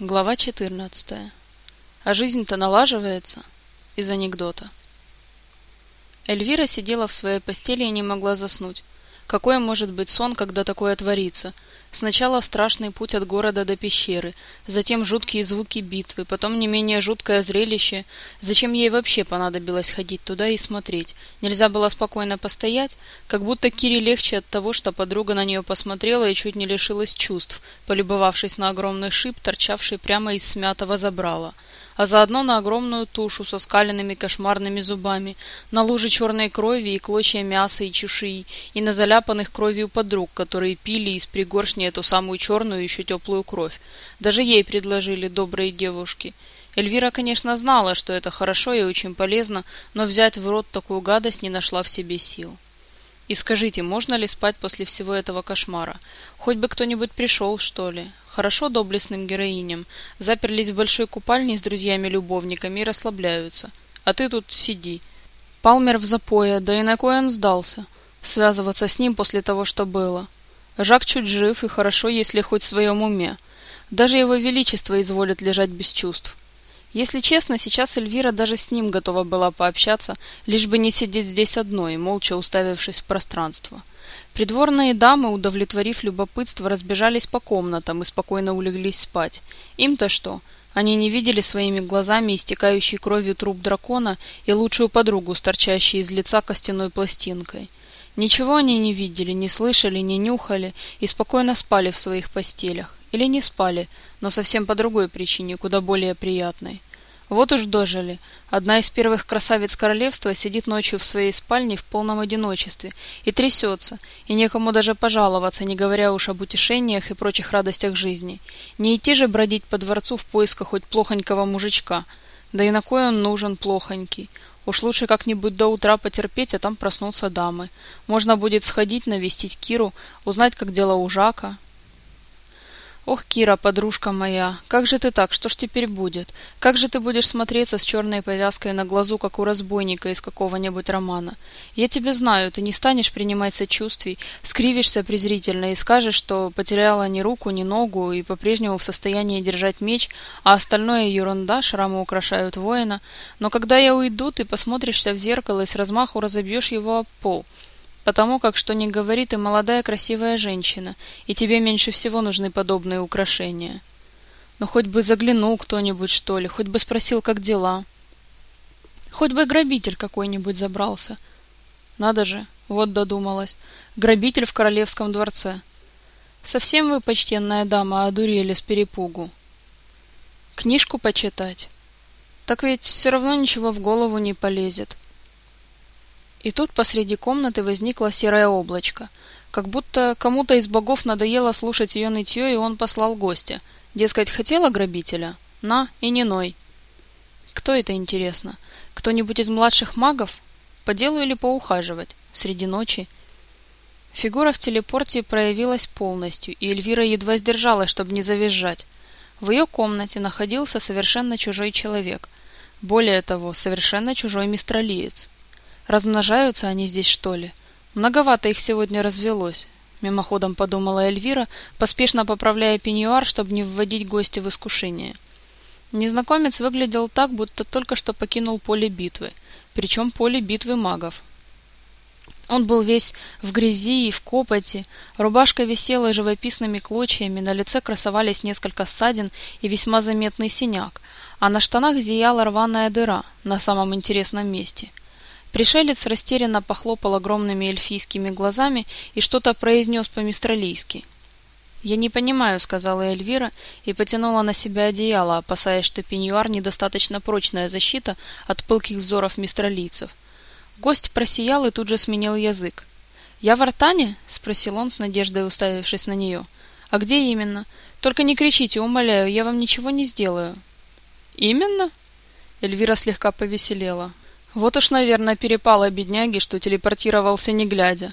Глава 14. А жизнь-то налаживается из анекдота. Эльвира сидела в своей постели и не могла заснуть. Какой может быть сон, когда такое творится? Сначала страшный путь от города до пещеры, затем жуткие звуки битвы, потом не менее жуткое зрелище. Зачем ей вообще понадобилось ходить туда и смотреть? Нельзя было спокойно постоять? Как будто Кире легче от того, что подруга на нее посмотрела и чуть не лишилась чувств, полюбовавшись на огромный шип, торчавший прямо из смятого забрала а заодно на огромную тушу со скаленными кошмарными зубами, на лужи черной крови и клочья мяса и чуши, и на заляпанных кровью подруг, которые пили из пригоршни эту самую черную еще теплую кровь. Даже ей предложили добрые девушки. Эльвира, конечно, знала, что это хорошо и очень полезно, но взять в рот такую гадость не нашла в себе сил. И скажите, можно ли спать после всего этого кошмара? Хоть бы кто-нибудь пришел, что ли? Хорошо доблестным героиням. Заперлись в большой купальне с друзьями-любовниками и расслабляются. А ты тут сиди. Палмер в запое, да и на кой он сдался? Связываться с ним после того, что было. Жак чуть жив, и хорошо, если хоть в своем уме. Даже его величество изволит лежать без чувств. Если честно, сейчас Эльвира даже с ним готова была пообщаться, лишь бы не сидеть здесь одной, молча уставившись в пространство. Придворные дамы, удовлетворив любопытство, разбежались по комнатам и спокойно улеглись спать. Им-то что? Они не видели своими глазами истекающий кровью труп дракона и лучшую подругу, торчащей из лица костяной пластинкой. Ничего они не видели, не слышали, не нюхали и спокойно спали в своих постелях. Или не спали, но совсем по другой причине, куда более приятной. Вот уж дожили. Одна из первых красавиц королевства сидит ночью в своей спальне в полном одиночестве и трясется, и некому даже пожаловаться, не говоря уж об утешениях и прочих радостях жизни. Не идти же бродить по дворцу в поисках хоть плохонького мужичка. Да и на кой он нужен, плохонький? Уж лучше как-нибудь до утра потерпеть, а там проснутся дамы. Можно будет сходить, навестить Киру, узнать, как дела у Жака, Ох, Кира, подружка моя, как же ты так, что ж теперь будет? Как же ты будешь смотреться с черной повязкой на глазу, как у разбойника из какого-нибудь романа? Я тебя знаю, ты не станешь принимать сочувствий, скривишься презрительно и скажешь, что потеряла ни руку, ни ногу и по-прежнему в состоянии держать меч, а остальное ерунда, шрамы украшают воина. Но когда я уйду, ты посмотришься в зеркало и с размаху разобьешь его об пол потому как, что не говорит, и молодая красивая женщина, и тебе меньше всего нужны подобные украшения. Ну, хоть бы заглянул кто-нибудь, что ли, хоть бы спросил, как дела. Хоть бы грабитель какой-нибудь забрался. Надо же, вот додумалась. Грабитель в королевском дворце. Совсем вы, почтенная дама, одурели с перепугу. Книжку почитать. Так ведь все равно ничего в голову не полезет. И тут посреди комнаты возникло серое облачко. Как будто кому-то из богов надоело слушать ее нытье, и он послал гостя. Дескать, хотела грабителя? На, и не ной. Кто это, интересно? Кто-нибудь из младших магов? По делу или поухаживать? Среди ночи? Фигура в телепорте проявилась полностью, и Эльвира едва сдержалась, чтобы не завизжать. В ее комнате находился совершенно чужой человек. Более того, совершенно чужой мистралиец. Размножаются они здесь, что ли? Многовато их сегодня развелось. Мимоходом подумала Эльвира, поспешно поправляя пеньюар, чтобы не вводить гостя в искушение. Незнакомец выглядел так, будто только что покинул поле битвы, причем поле битвы магов. Он был весь в грязи и в копоти, рубашка висела живописными клочьями, на лице красовались несколько ссадин и весьма заметный синяк, а на штанах зияла рваная дыра на самом интересном месте – Пришелец растерянно похлопал огромными эльфийскими глазами и что-то произнес по-мистралийски. «Я не понимаю», — сказала Эльвира и потянула на себя одеяло, опасаясь, что пеньюар недостаточно прочная защита от пылких взоров мистралийцев. Гость просиял и тут же сменил язык. «Я в Артане?» — спросил он с надеждой, уставившись на нее. «А где именно? Только не кричите, умоляю, я вам ничего не сделаю». «Именно?» Эльвира слегка повеселела. Вот уж, наверное, перепало бедняги, что телепортировался не глядя.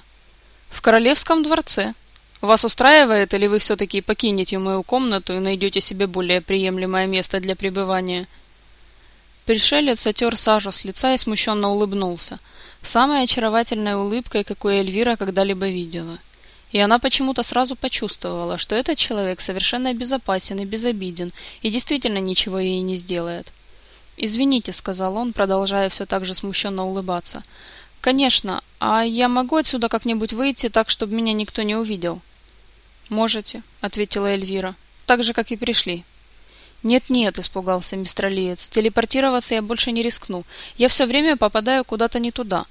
В королевском дворце. Вас устраивает, или вы все-таки покинете мою комнату и найдете себе более приемлемое место для пребывания? Пришелец отер сажу с лица и смущенно улыбнулся. Самой очаровательной улыбкой, какую Эльвира когда-либо видела. И она почему-то сразу почувствовала, что этот человек совершенно безопасен и безобиден, и действительно ничего ей не сделает. «Извините», — сказал он, продолжая все так же смущенно улыбаться. «Конечно. А я могу отсюда как-нибудь выйти так, чтобы меня никто не увидел?» «Можете», — ответила Эльвира. «Так же, как и пришли». «Нет-нет», — испугался мистер Лиец, — «телепортироваться я больше не рискну. Я все время попадаю куда-то не туда.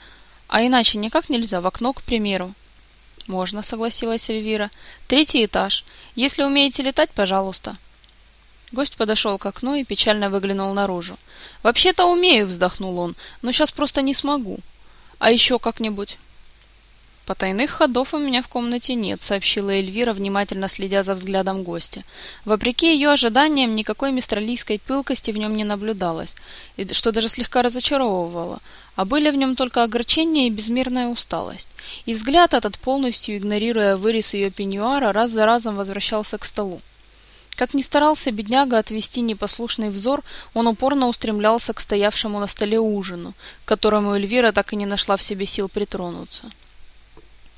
А иначе никак нельзя, в окно, к примеру». «Можно», — согласилась Эльвира. «Третий этаж. Если умеете летать, пожалуйста». Гость подошел к окну и печально выглянул наружу. «Вообще-то умею», — вздохнул он, — «но сейчас просто не смогу. А еще как-нибудь». «Потайных ходов у меня в комнате нет», — сообщила Эльвира, внимательно следя за взглядом гостя. Вопреки ее ожиданиям, никакой мистралийской пылкости в нем не наблюдалось, что даже слегка разочаровывало, а были в нем только огорчение и безмерная усталость. И взгляд этот, полностью игнорируя вырез ее пеньюара, раз за разом возвращался к столу. Как ни старался бедняга отвести непослушный взор, он упорно устремлялся к стоявшему на столе ужину, к которому Эльвира так и не нашла в себе сил притронуться.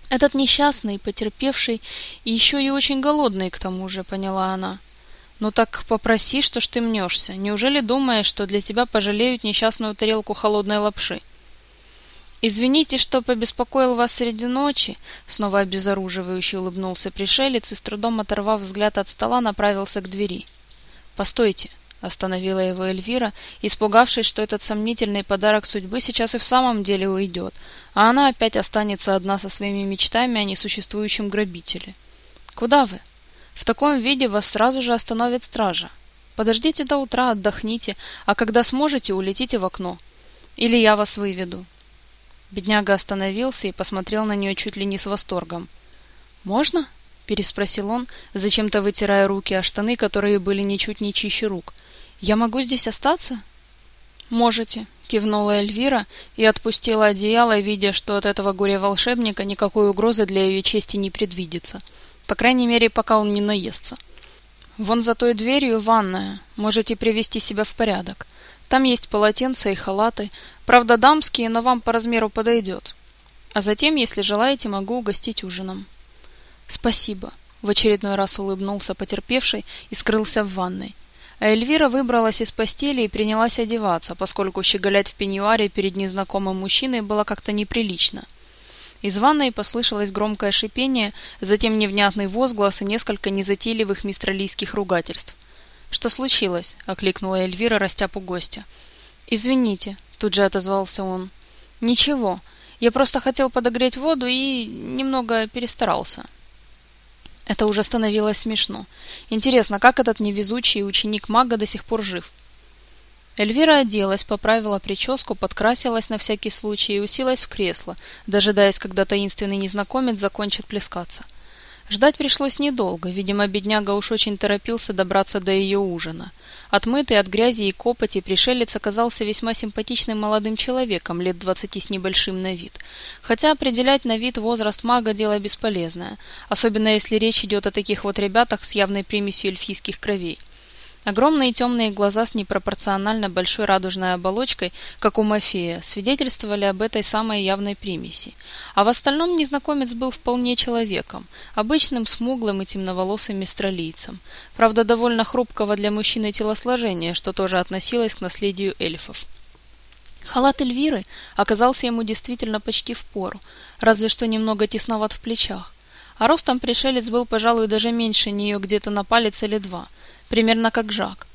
Этот несчастный, потерпевший и еще и очень голодный, к тому же, поняла она. Ну так попроси, что ж ты мнешься. Неужели думаешь, что для тебя пожалеют несчастную тарелку холодной лапши? «Извините, что побеспокоил вас среди ночи», — снова обезоруживающе улыбнулся пришелец и, с трудом оторвав взгляд от стола, направился к двери. «Постойте», Остановила его Эльвира, испугавшись, что этот сомнительный подарок судьбы сейчас и в самом деле уйдет, а она опять останется одна со своими мечтами о несуществующем грабителе. «Куда вы? В таком виде вас сразу же остановит стража. Подождите до утра, отдохните, а когда сможете, улетите в окно. Или я вас выведу». Бедняга остановился и посмотрел на нее чуть ли не с восторгом. «Можно?» — переспросил он, зачем-то вытирая руки о штаны, которые были ничуть не чище рук. «Я могу здесь остаться?» «Можете», — кивнула Эльвира и отпустила одеяло, видя, что от этого горя-волшебника никакой угрозы для ее чести не предвидится. По крайней мере, пока он не наестся. «Вон за той дверью ванная. Можете привести себя в порядок. Там есть полотенца и халаты. Правда, дамские, но вам по размеру подойдет. А затем, если желаете, могу угостить ужином». «Спасибо», — в очередной раз улыбнулся потерпевший и скрылся в ванной. А Эльвира выбралась из постели и принялась одеваться, поскольку щеголять в пеньюаре перед незнакомым мужчиной было как-то неприлично. Из ванной послышалось громкое шипение, затем невнятный возглас и несколько незатейливых мистралийских ругательств. «Что случилось?» — окликнула Эльвира растяпу гостя. «Извините», — тут же отозвался он. «Ничего, я просто хотел подогреть воду и немного перестарался». Это уже становилось смешно. Интересно, как этот невезучий ученик мага до сих пор жив? Эльвира оделась, поправила прическу, подкрасилась на всякий случай и уселась в кресло, дожидаясь, когда таинственный незнакомец закончит плескаться. Ждать пришлось недолго, видимо, бедняга уж очень торопился добраться до ее ужина. Отмытый от грязи и копоти, пришелец оказался весьма симпатичным молодым человеком, лет двадцати с небольшим на вид. Хотя определять на вид возраст мага – дело бесполезное, особенно если речь идет о таких вот ребятах с явной примесью эльфийских кровей. Огромные темные глаза с непропорционально большой радужной оболочкой, как у Мафея, свидетельствовали об этой самой явной примеси. А в остальном незнакомец был вполне человеком, обычным смуглым и темноволосым мистралийцем, правда довольно хрупкого для мужчины телосложения, что тоже относилось к наследию эльфов. Халат Эльвиры оказался ему действительно почти в пору, разве что немного тесноват в плечах. А ростом пришелец был, пожалуй, даже меньше нее где-то на палец или два – примерно как Жак.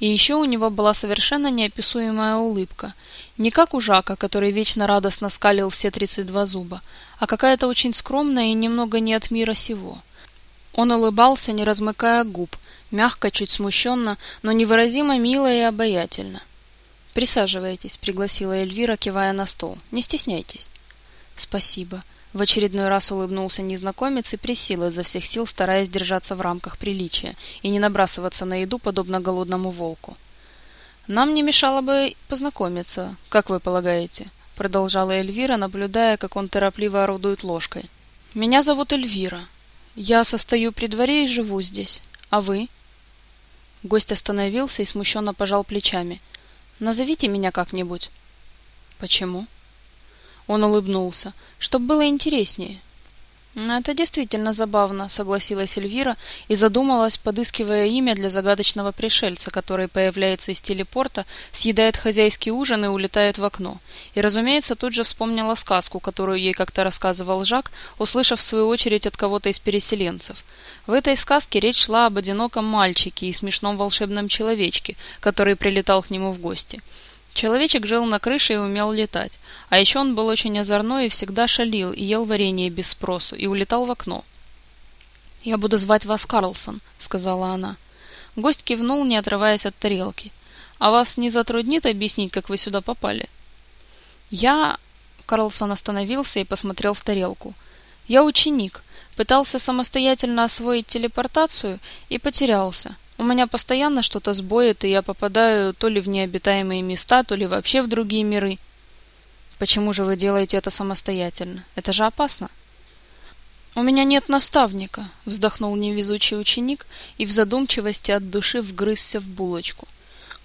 И еще у него была совершенно неописуемая улыбка. Не как у Жака, который вечно радостно скалил все 32 зуба, а какая-то очень скромная и немного не от мира сего. Он улыбался, не размыкая губ, мягко, чуть смущенно, но невыразимо мило и обаятельно. «Присаживайтесь», — пригласила Эльвира, кивая на стол. «Не стесняйтесь». «Спасибо», в очередной раз улыбнулся незнакомец и присел изо всех сил, стараясь держаться в рамках приличия и не набрасываться на еду, подобно голодному волку. «Нам не мешало бы познакомиться, как вы полагаете?» продолжала Эльвира, наблюдая, как он торопливо орудует ложкой. «Меня зовут Эльвира. Я состою при дворе и живу здесь. А вы?» Гость остановился и смущенно пожал плечами. «Назовите меня как-нибудь». «Почему?» Он улыбнулся. «Чтоб было интереснее». Ну, «Это действительно забавно», — согласилась Эльвира и задумалась, подыскивая имя для загадочного пришельца, который появляется из телепорта, съедает хозяйский ужин и улетает в окно. И, разумеется, тут же вспомнила сказку, которую ей как-то рассказывал Жак, услышав в свою очередь от кого-то из переселенцев. В этой сказке речь шла об одиноком мальчике и смешном волшебном человечке, который прилетал к нему в гости. Человечек жил на крыше и умел летать. А еще он был очень озорной и всегда шалил, и ел варенье без спросу, и улетал в окно. «Я буду звать вас Карлсон», — сказала она. Гость кивнул, не отрываясь от тарелки. «А вас не затруднит объяснить, как вы сюда попали?» «Я...» — Карлсон остановился и посмотрел в тарелку. «Я ученик. Пытался самостоятельно освоить телепортацию и потерялся. У меня постоянно что-то сбоит, и я попадаю то ли в необитаемые места, то ли вообще в другие миры. Почему же вы делаете это самостоятельно? Это же опасно. У меня нет наставника, вздохнул невезучий ученик и в задумчивости от души вгрызся в булочку.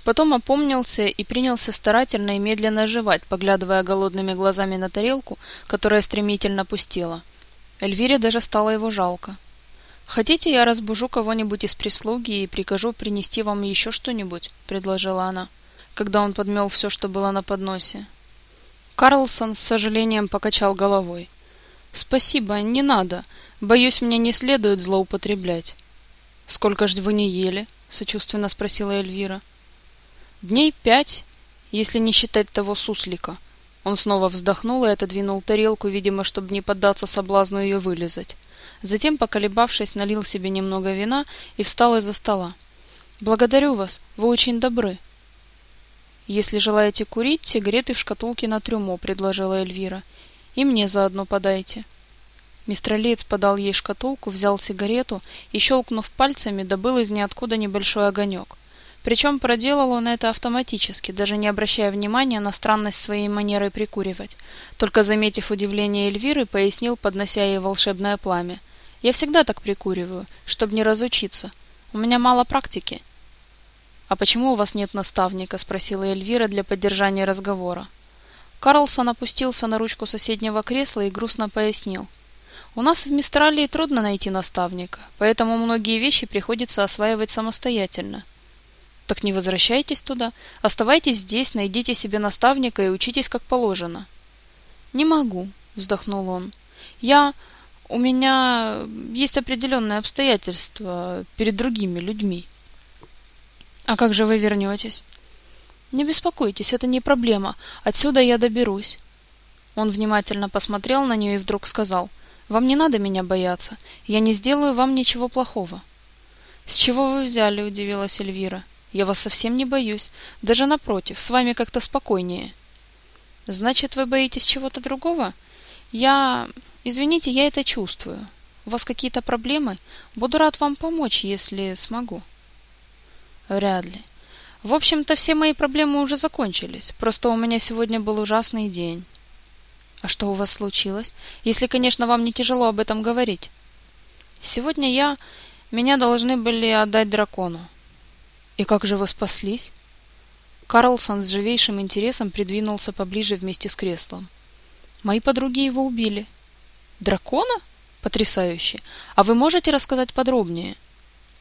Потом опомнился и принялся старательно и медленно жевать, поглядывая голодными глазами на тарелку, которая стремительно пустела. Эльвире даже стало его жалко. «Хотите, я разбужу кого-нибудь из прислуги и прикажу принести вам еще что-нибудь?» — предложила она, когда он подмел все, что было на подносе. Карлсон с сожалением покачал головой. «Спасибо, не надо. Боюсь, мне не следует злоупотреблять». «Сколько же вы не ели?» — сочувственно спросила Эльвира. «Дней пять, если не считать того суслика». Он снова вздохнул и отодвинул тарелку, видимо, чтобы не поддаться соблазну ее вылезать. Затем, поколебавшись, налил себе немного вина и встал из-за стола. «Благодарю вас, вы очень добры». «Если желаете курить, сигареты в шкатулке на трюмо», — предложила Эльвира. «И мне заодно подайте». Мистралиец подал ей шкатулку, взял сигарету и, щелкнув пальцами, добыл из ниоткуда небольшой огонек. Причем проделал он это автоматически, даже не обращая внимания на странность своей манеры прикуривать. Только заметив удивление Эльвиры, пояснил, поднося ей волшебное пламя. Я всегда так прикуриваю, чтобы не разучиться. У меня мало практики. А почему у вас нет наставника? спросила Эльвира для поддержания разговора. Карлсон опустился на ручку соседнего кресла и грустно пояснил. У нас в Мистралии трудно найти наставника, поэтому многие вещи приходится осваивать самостоятельно. Так не возвращайтесь туда, оставайтесь здесь, найдите себе наставника и учитесь как положено. Не могу, вздохнул он. Я у меня есть определенные обстоятельства перед другими людьми. А как же вы вернетесь? Не беспокойтесь, это не проблема. Отсюда я доберусь. Он внимательно посмотрел на нее и вдруг сказал, «Вам не надо меня бояться. Я не сделаю вам ничего плохого». «С чего вы взяли?» – удивилась Эльвира. «Я вас совсем не боюсь. Даже напротив, с вами как-то спокойнее». «Значит, вы боитесь чего-то другого?» «Я... Извините, я это чувствую. У вас какие-то проблемы? Буду рад вам помочь, если смогу. Вряд ли. В общем-то, все мои проблемы уже закончились. Просто у меня сегодня был ужасный день. А что у вас случилось? Если, конечно, вам не тяжело об этом говорить. Сегодня я... Меня должны были отдать дракону. И как же вы спаслись? Карлсон с живейшим интересом придвинулся поближе вместе с креслом. Мои подруги его убили. Дракона? Потрясающе. А вы можете рассказать подробнее?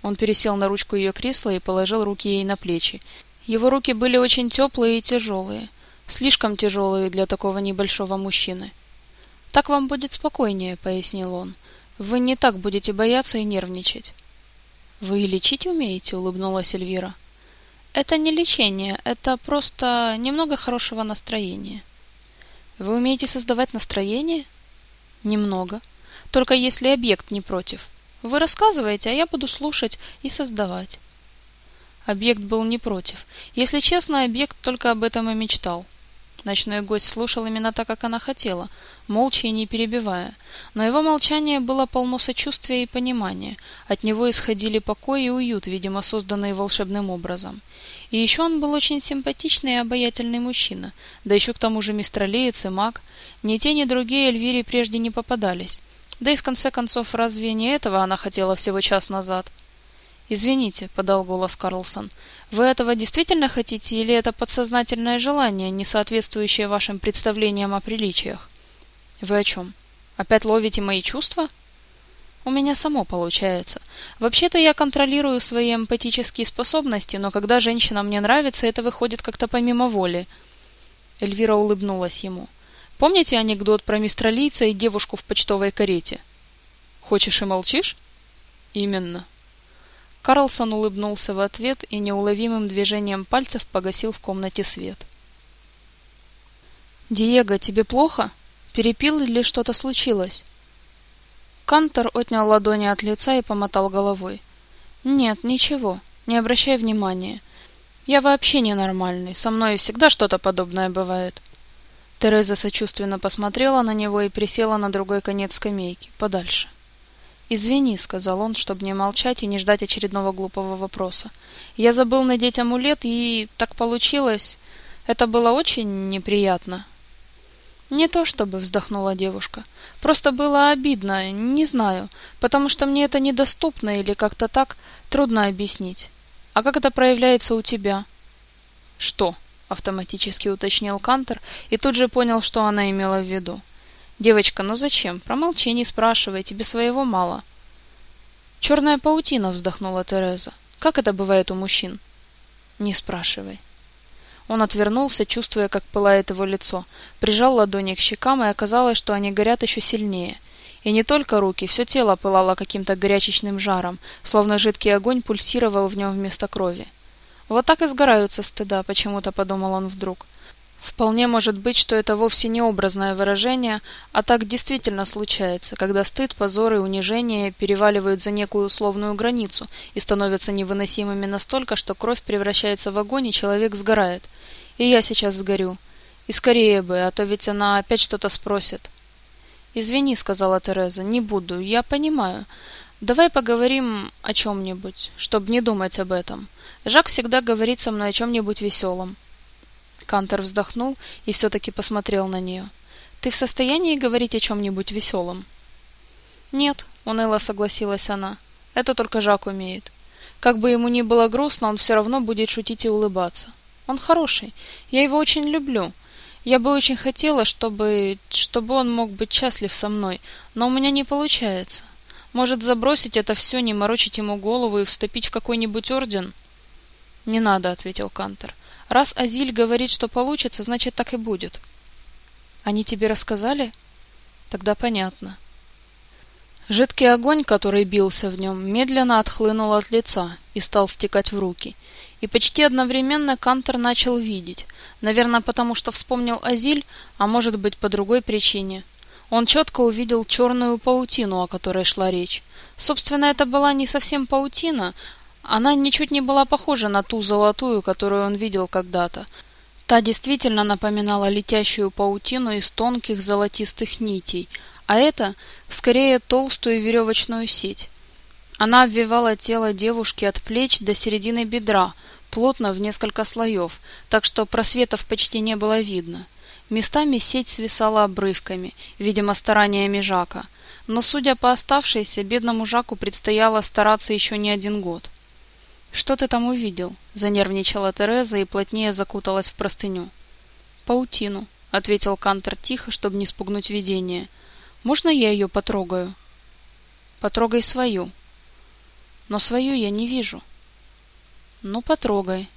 Он пересел на ручку ее кресла и положил руки ей на плечи. Его руки были очень теплые и тяжелые. Слишком тяжелые для такого небольшого мужчины. «Так вам будет спокойнее», — пояснил он. «Вы не так будете бояться и нервничать». «Вы лечить умеете?» — улыбнулась Эльвира. «Это не лечение, это просто немного хорошего настроения». «Вы умеете создавать настроение?» Немного. Только если объект не против. Вы рассказываете, а я буду слушать и создавать. Объект был не против. Если честно, объект только об этом и мечтал. Ночной гость слушал именно так, как она хотела, молча и не перебивая. Но его молчание было полно сочувствия и понимания. От него исходили покой и уют, видимо, созданные волшебным образом. И еще он был очень симпатичный и обаятельный мужчина, да еще к тому же мистралеец и маг. Ни те, ни другие Эльвире прежде не попадались. Да и в конце концов, разве не этого она хотела всего час назад? «Извините», — подал голос Карлсон, — «вы этого действительно хотите или это подсознательное желание, не соответствующее вашим представлениям о приличиях?» «Вы о чем?» Опять ловите мои чувства? У меня само получается. Вообще-то я контролирую свои эмпатические способности, но когда женщина мне нравится, это выходит как-то помимо воли. Эльвира улыбнулась ему. Помните анекдот про мистера Лица и девушку в почтовой карете? Хочешь и молчишь? Именно. Карлсон улыбнулся в ответ и неуловимым движением пальцев погасил в комнате свет. «Диего, тебе плохо? Перепил или что-то случилось?» Кантор отнял ладони от лица и помотал головой. «Нет, ничего. Не обращай внимания. Я вообще ненормальный. Со мной всегда что-то подобное бывает». Тереза сочувственно посмотрела на него и присела на другой конец скамейки, подальше. «Извини», — сказал он, чтобы не молчать и не ждать очередного глупого вопроса. «Я забыл надеть амулет, и так получилось. Это было очень неприятно». «Не то чтобы», — вздохнула девушка. «Просто было обидно, не знаю, потому что мне это недоступно или как-то так трудно объяснить. А как это проявляется у тебя?» «Что?» — автоматически уточнил Кантер и тут же понял, что она имела в виду. «Девочка, ну зачем? Промолчи, не спрашивай, тебе своего мало». «Черная паутина», — вздохнула Тереза. «Как это бывает у мужчин?» «Не спрашивай». Он отвернулся, чувствуя, как пылает его лицо, прижал ладони к щекам, и оказалось, что они горят еще сильнее. И не только руки, все тело пылало каким-то горячечным жаром, словно жидкий огонь пульсировал в нем вместо крови. «Вот так и сгораются стыда», — почему-то подумал он вдруг. Вполне может быть, что это вовсе не образное выражение, а так действительно случается, когда стыд, позор и унижение переваливают за некую условную границу и становятся невыносимыми настолько, что кровь превращается в огонь и человек сгорает. И я сейчас сгорю. И скорее бы, а то ведь она опять что-то спросит. «Извини», — сказала Тереза, — «не буду, я понимаю. Давай поговорим о чем-нибудь, чтобы не думать об этом. Жак всегда говорит со мной о чем-нибудь веселом». Кантер вздохнул и все-таки посмотрел на нее. «Ты в состоянии говорить о чем-нибудь веселом?» «Нет», — уныло согласилась она. «Это только Жак умеет. Как бы ему ни было грустно, он все равно будет шутить и улыбаться. Он хороший. Я его очень люблю. Я бы очень хотела, чтобы... чтобы он мог быть счастлив со мной, но у меня не получается. Может, забросить это все, не морочить ему голову и вступить в какой-нибудь орден?» «Не надо», — ответил Кантер. Раз Азиль говорит, что получится, значит так и будет. Они тебе рассказали? Тогда понятно. Жидкий огонь, который бился в нем, медленно отхлынул от лица и стал стекать в руки. И почти одновременно Кантер начал видеть. Наверное, потому что вспомнил Азиль, а может быть по другой причине. Он четко увидел черную паутину, о которой шла речь. Собственно, это была не совсем паутина, она ничуть не была похожа на ту золотую, которую он видел когда-то. Та действительно напоминала летящую паутину из тонких золотистых нитей, а это скорее толстую веревочную сеть. Она обвивала тело девушки от плеч до середины бедра, плотно в несколько слоев, так что просветов почти не было видно. Местами сеть свисала обрывками, видимо, стараниями Жака, но, судя по оставшейся, бедному Жаку предстояло стараться еще не один год. «Что ты там увидел?» — занервничала Тереза и плотнее закуталась в простыню. «Паутину», — ответил Кантер тихо, чтобы не спугнуть видение. «Можно я ее потрогаю?» «Потрогай свою». «Но свою я не вижу». «Ну, потрогай».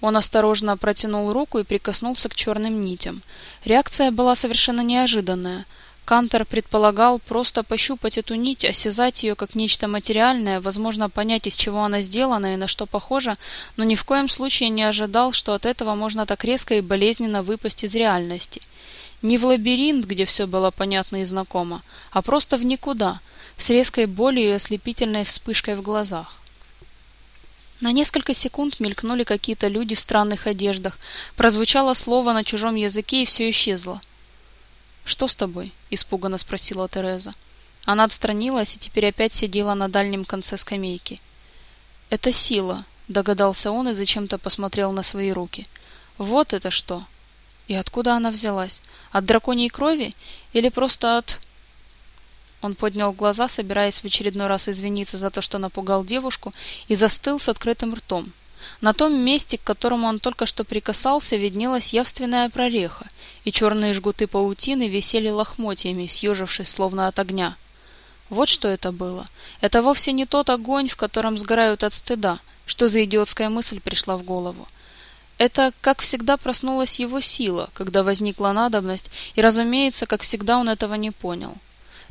Он осторожно протянул руку и прикоснулся к черным нитям. Реакция была совершенно неожиданная. Кантер предполагал просто пощупать эту нить, осязать ее как нечто материальное, возможно, понять, из чего она сделана и на что похожа, но ни в коем случае не ожидал, что от этого можно так резко и болезненно выпасть из реальности. Не в лабиринт, где все было понятно и знакомо, а просто в никуда, с резкой болью и ослепительной вспышкой в глазах. На несколько секунд мелькнули какие-то люди в странных одеждах, прозвучало слово на чужом языке и все исчезло. «Что с тобой?» – испуганно спросила Тереза. Она отстранилась и теперь опять сидела на дальнем конце скамейки. «Это сила», – догадался он и зачем-то посмотрел на свои руки. «Вот это что!» «И откуда она взялась? От драконьей крови? Или просто от...» Он поднял глаза, собираясь в очередной раз извиниться за то, что напугал девушку, и застыл с открытым ртом. На том месте, к которому он только что прикасался, виднелась явственная прореха, и черные жгуты паутины висели лохмотьями, съежившись словно от огня. Вот что это было. Это вовсе не тот огонь, в котором сгорают от стыда. Что за идиотская мысль пришла в голову? Это, как всегда, проснулась его сила, когда возникла надобность, и, разумеется, как всегда, он этого не понял.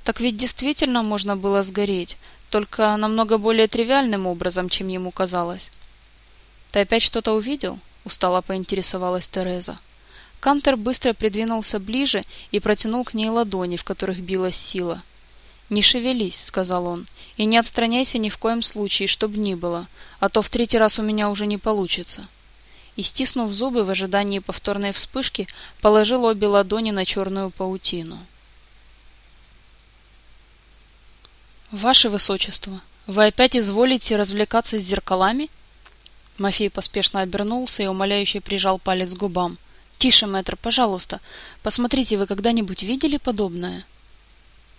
Так ведь действительно можно было сгореть, только намного более тривиальным образом, чем ему казалось. «Ты опять что-то увидел?» — устало поинтересовалась Тереза. Кантер быстро придвинулся ближе и протянул к ней ладони, в которых билась сила. «Не шевелись», — сказал он, — «и не отстраняйся ни в коем случае, чтоб ни было, а то в третий раз у меня уже не получится». И, стиснув зубы в ожидании повторной вспышки, положил обе ладони на черную паутину. «Ваше Высочество, вы опять изволите развлекаться с зеркалами?» Мафей поспешно обернулся и умоляюще прижал палец к губам. «Тише, мэтр, пожалуйста. Посмотрите, вы когда-нибудь видели подобное?»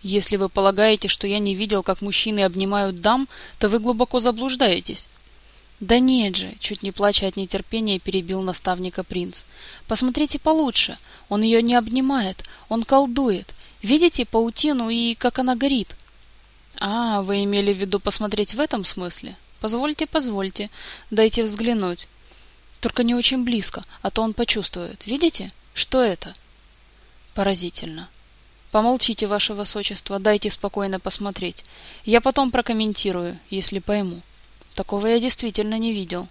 «Если вы полагаете, что я не видел, как мужчины обнимают дам, то вы глубоко заблуждаетесь». «Да нет же!» — чуть не плача от нетерпения, перебил наставника принц. «Посмотрите получше. Он ее не обнимает. Он колдует. Видите паутину и как она горит?» «А, вы имели в виду посмотреть в этом смысле? Позвольте, позвольте. Дайте взглянуть. Только не очень близко, а то он почувствует. Видите? Что это?» «Поразительно. Помолчите, ваше высочество, дайте спокойно посмотреть. Я потом прокомментирую, если пойму. Такого я действительно не видел».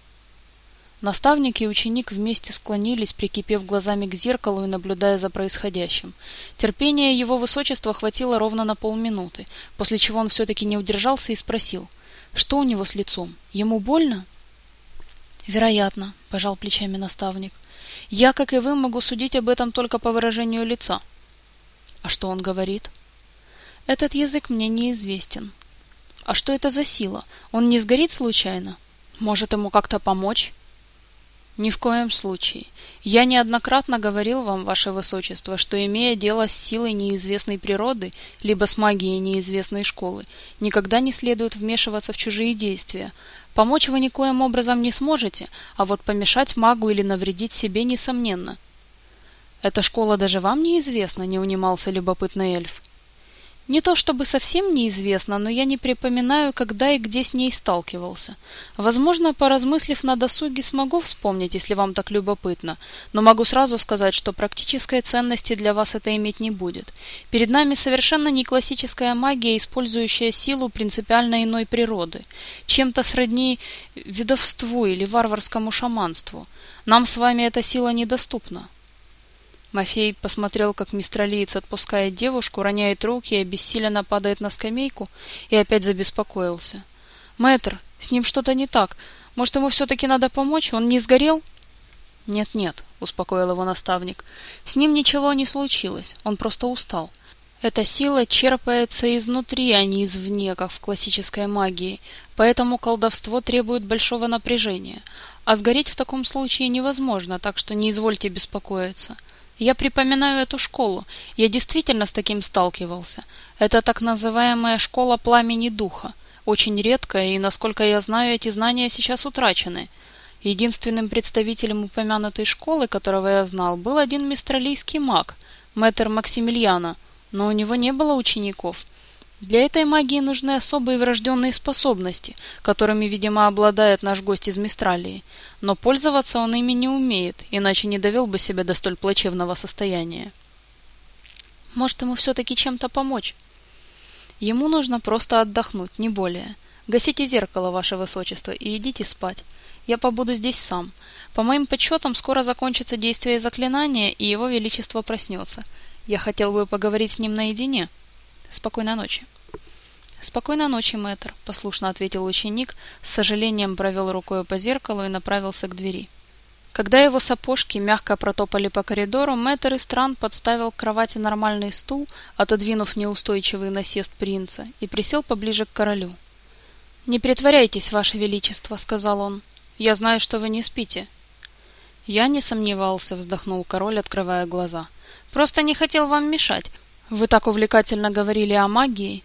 Наставник и ученик вместе склонились, прикипев глазами к зеркалу и наблюдая за происходящим. Терпения его высочества хватило ровно на полминуты, после чего он все-таки не удержался и спросил, что у него с лицом, ему больно? «Вероятно», — пожал плечами наставник. «Я, как и вы, могу судить об этом только по выражению лица». «А что он говорит?» «Этот язык мне неизвестен». «А что это за сила? Он не сгорит случайно? Может, ему как-то помочь?» Ни в коем случае. Я неоднократно говорил вам, ваше высочество, что имея дело с силой неизвестной природы, либо с магией неизвестной школы, никогда не следует вмешиваться в чужие действия. Помочь вы никоим образом не сможете, а вот помешать магу или навредить себе несомненно. Эта школа даже вам неизвестна, не унимался любопытный эльф. Не то чтобы совсем неизвестно, но я не припоминаю, когда и где с ней сталкивался. Возможно, поразмыслив на досуге, смогу вспомнить, если вам так любопытно, но могу сразу сказать, что практической ценности для вас это иметь не будет. Перед нами совершенно не классическая магия, использующая силу принципиально иной природы, чем-то сродни ведовству или варварскому шаманству. Нам с вами эта сила недоступна. Мафей посмотрел, как мистралиец отпускает девушку, роняет руки и обессиленно падает на скамейку, и опять забеспокоился. «Мэтр, с ним что-то не так. Может, ему все-таки надо помочь? Он не сгорел?» «Нет-нет», — успокоил его наставник. «С ним ничего не случилось. Он просто устал. Эта сила черпается изнутри, а не извне, как в классической магии, поэтому колдовство требует большого напряжения. А сгореть в таком случае невозможно, так что не извольте беспокоиться. Я припоминаю эту школу. Я действительно с таким сталкивался. Это так называемая школа пламени духа. Очень редкая, и, насколько я знаю, эти знания сейчас утрачены. Единственным представителем упомянутой школы, которого я знал, был один мистралийский маг, мэтр Максимилиана, но у него не было учеников. Для этой магии нужны особые врожденные способности, которыми, видимо, обладает наш гость из Мистралии. Но пользоваться он ими не умеет, иначе не довел бы себя до столь плачевного состояния. Может, ему все-таки чем-то помочь? Ему нужно просто отдохнуть, не более. Гасите зеркало, ваше высочество, и идите спать. Я побуду здесь сам. По моим подсчетам, скоро закончится действие заклинания, и его величество проснется. Я хотел бы поговорить с ним наедине. Спокойной ночи. Спокойной ночи, мэтр, послушно ответил ученик, с сожалением провел рукой по зеркалу и направился к двери. Когда его сапожки мягко протопали по коридору, мэтр из стран подставил к кровати нормальный стул, отодвинув неустойчивый насест принца, и присел поближе к королю. «Не притворяйтесь, ваше величество», — сказал он. «Я знаю, что вы не спите». «Я не сомневался», — вздохнул король, открывая глаза. «Просто не хотел вам мешать. Вы так увлекательно говорили о магии.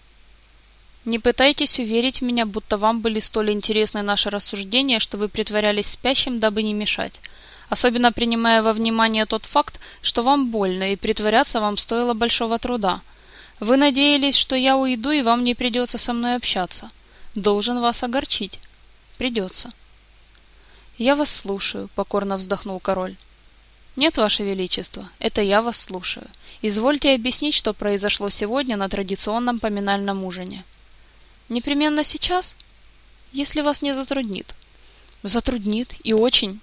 Не пытайтесь уверить меня, будто вам были столь интересны наши рассуждения, что вы притворялись спящим, дабы не мешать. Особенно принимая во внимание тот факт, что вам больно, и притворяться вам стоило большого труда. Вы надеялись, что я уйду, и вам не придется со мной общаться. Должен вас огорчить. Придется. Я вас слушаю, покорно вздохнул король. Нет, ваше величество, это я вас слушаю. Извольте объяснить, что произошло сегодня на традиционном поминальном ужине. Непременно сейчас? Если вас не затруднит. Затруднит, и очень.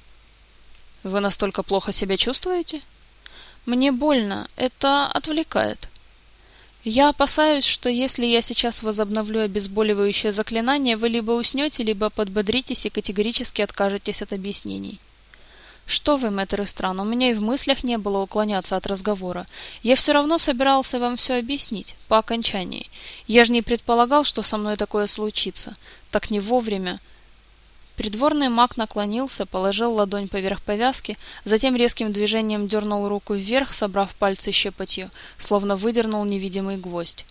Вы настолько плохо себя чувствуете? Мне больно, это отвлекает. Я опасаюсь, что если я сейчас возобновлю обезболивающее заклинание, вы либо уснете, либо подбодритесь и категорически откажетесь от объяснений. «Что вы, мэтр Истран, у меня и в мыслях не было уклоняться от разговора. Я все равно собирался вам все объяснить, по окончании. Я же не предполагал, что со мной такое случится. Так не вовремя». Придворный маг наклонился, положил ладонь поверх повязки, затем резким движением дернул руку вверх, собрав пальцы щепотью, словно выдернул невидимый гвоздь.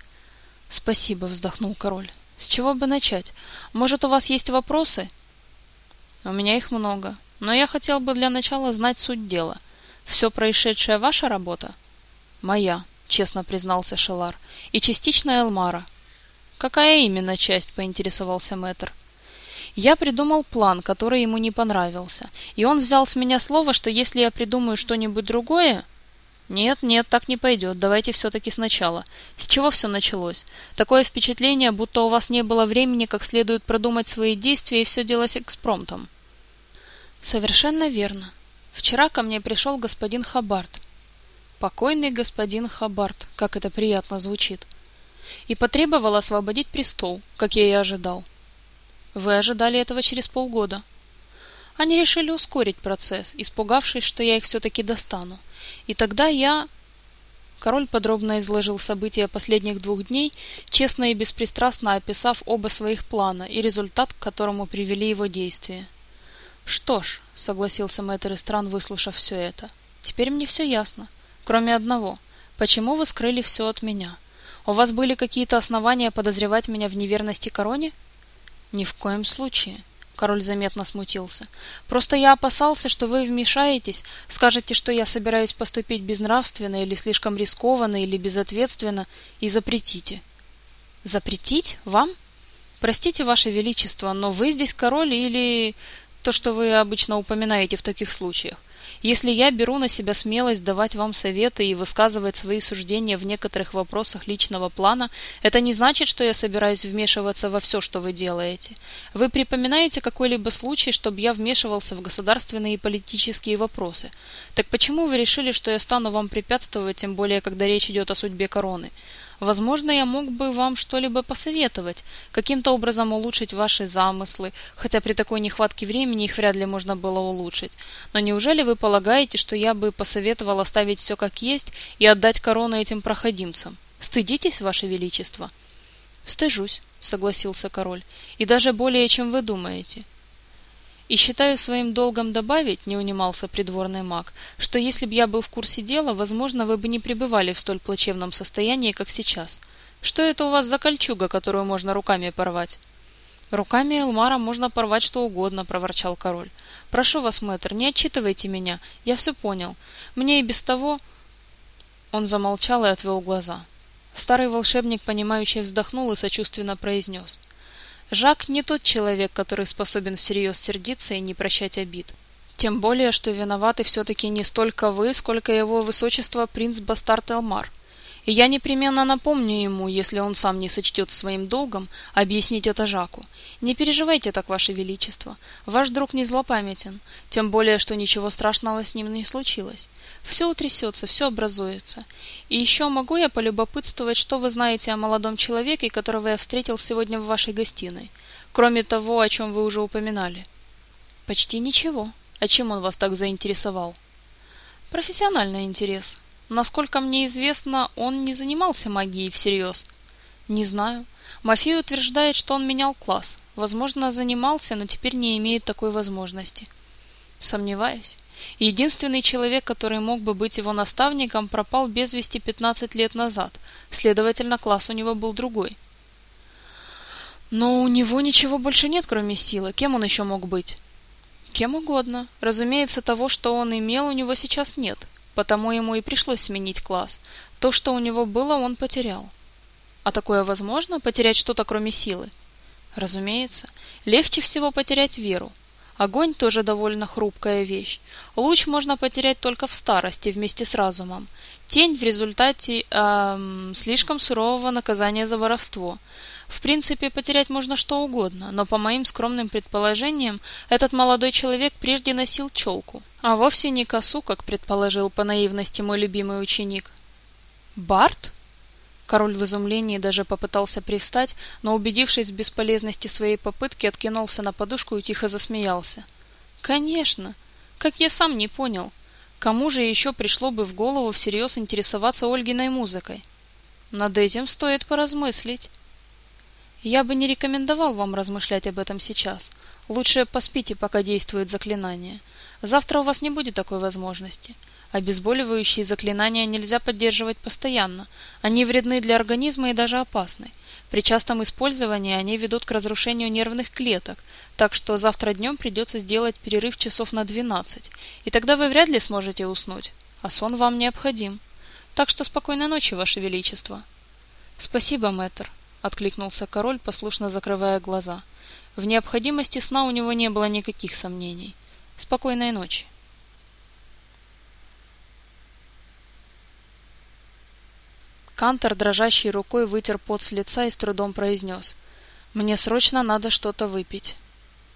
«Спасибо», — вздохнул король. «С чего бы начать? Может, у вас есть вопросы?» «У меня их много. Но я хотел бы для начала знать суть дела. Все происшедшее ваша работа? Моя, честно признался Шелар. И частично Элмара. Какая именно часть, поинтересовался Мэтр. Я придумал план, который ему не понравился, и он взял с меня слово, что если я придумаю что-нибудь другое... Нет, нет, так не пойдет, давайте все-таки сначала. С чего все началось? Такое впечатление, будто у вас не было времени как следует продумать свои действия и все делать экспромтом. Совершенно верно. Вчера ко мне пришел господин Хабарт. Покойный господин Хабарт, как это приятно звучит. И потребовал освободить престол, как я и ожидал. Вы ожидали этого через полгода. Они решили ускорить процесс, испугавшись, что я их все-таки достану. И тогда я... Король подробно изложил события последних двух дней, честно и беспристрастно описав оба своих плана и результат, к которому привели его действия. «Что ж», — согласился мэтр Истран, выслушав все это, — «теперь мне все ясно. Кроме одного. Почему вы скрыли все от меня? У вас были какие-то основания подозревать меня в неверности короне?» «Ни в коем случае», — король заметно смутился. «Просто я опасался, что вы вмешаетесь, скажете, что я собираюсь поступить безнравственно или слишком рискованно или безответственно, и запретите». «Запретить? Вам?» «Простите, Ваше Величество, но вы здесь король или то, что вы обычно упоминаете в таких случаях. Если я беру на себя смелость давать вам советы и высказывать свои суждения в некоторых вопросах личного плана, это не значит, что я собираюсь вмешиваться во все, что вы делаете. Вы припоминаете какой-либо случай, чтобы я вмешивался в государственные и политические вопросы? Так почему вы решили, что я стану вам препятствовать, тем более, когда речь идет о судьбе короны? Возможно, я мог бы вам что-либо посоветовать, каким-то образом улучшить ваши замыслы, хотя при такой нехватке времени их вряд ли можно было улучшить. Но неужели вы полагаете, что я бы посоветовал оставить все как есть и отдать корону этим проходимцам? Стыдитесь, ваше величество? Стыжусь, согласился король, и даже более, чем вы думаете. И считаю своим долгом добавить, не унимался придворный маг, что если бы я был в курсе дела, возможно, вы бы не пребывали в столь плачевном состоянии, как сейчас. Что это у вас за кольчуга, которую можно руками порвать? Руками Элмара можно порвать что угодно, проворчал король. Прошу вас, мэтр, не отчитывайте меня, я все понял. Мне и без того... Он замолчал и отвел глаза. Старый волшебник, понимающий, вздохнул и сочувственно произнес. Жак не тот человек, который способен всерьез сердиться и не прощать обид. Тем более, что виноваты все-таки не столько вы, сколько его высочество принц Бастарт Элмар. И я непременно напомню ему, если он сам не сочтет своим долгом, объяснить это Жаку. Не переживайте так, ваше величество. Ваш друг не злопамятен, тем более, что ничего страшного с ним не случилось. Все утрясется, все образуется. И еще могу я полюбопытствовать, что вы знаете о молодом человеке, которого я встретил сегодня в вашей гостиной, кроме того, о чем вы уже упоминали? Почти ничего. А чем он вас так заинтересовал? Профессиональный интерес. Насколько мне известно, он не занимался магией всерьез. Не знаю. Мафей утверждает, что он менял класс. Возможно, занимался, но теперь не имеет такой возможности. Сомневаюсь. Единственный человек, который мог бы быть его наставником, пропал без вести 15 лет назад. Следовательно, класс у него был другой. Но у него ничего больше нет, кроме силы. Кем он еще мог быть? Кем угодно. Разумеется, того, что он имел, у него сейчас нет. Потому ему и пришлось сменить класс. То, что у него было, он потерял. А такое возможно? Потерять что-то, кроме силы? Разумеется. Легче всего потерять веру. Огонь тоже довольно хрупкая вещь. Луч можно потерять только в старости вместе с разумом. Тень в результате эм, слишком сурового наказания за воровство. В принципе, потерять можно что угодно, но по моим скромным предположениям, этот молодой человек прежде носил челку, а вовсе не косу, как предположил по наивности мой любимый ученик. Барт? Король в изумлении даже попытался привстать, но, убедившись в бесполезности своей попытки, откинулся на подушку и тихо засмеялся. «Конечно! Как я сам не понял! Кому же еще пришло бы в голову всерьез интересоваться Ольгиной музыкой? Над этим стоит поразмыслить». Я бы не рекомендовал вам размышлять об этом сейчас. Лучше поспите, пока действует заклинание. Завтра у вас не будет такой возможности. Обезболивающие заклинания нельзя поддерживать постоянно. Они вредны для организма и даже опасны. При частом использовании они ведут к разрушению нервных клеток, так что завтра днем придется сделать перерыв часов на 12, и тогда вы вряд ли сможете уснуть, а сон вам необходим. Так что спокойной ночи, Ваше Величество. Спасибо, мэтр, откликнулся король, послушно закрывая глаза. В необходимости сна у него не было никаких сомнений. Спокойной ночи. Кантор дрожащей рукой вытер пот с лица и с трудом произнес. «Мне срочно надо что-то выпить».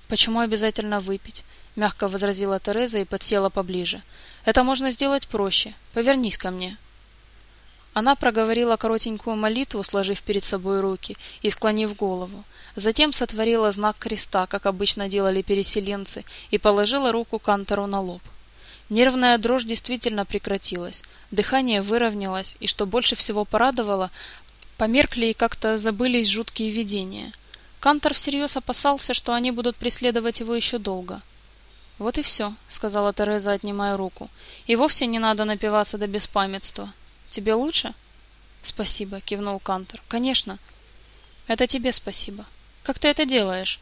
«Почему обязательно выпить?» — мягко возразила Тереза и подсела поближе. «Это можно сделать проще. Повернись ко мне». Она проговорила коротенькую молитву, сложив перед собой руки и склонив голову. Затем сотворила знак креста, как обычно делали переселенцы, и положила руку Кантору на лоб. Нервная дрожь действительно прекратилась, дыхание выровнялось, и, что больше всего порадовало, померкли и как-то забылись жуткие видения. Кантор всерьез опасался, что они будут преследовать его еще долго. «Вот и все», — сказала Тереза, отнимая руку. «И вовсе не надо напиваться до беспамятства. Тебе лучше?» «Спасибо», — кивнул Кантор. «Конечно». «Это тебе спасибо. Как ты это делаешь?»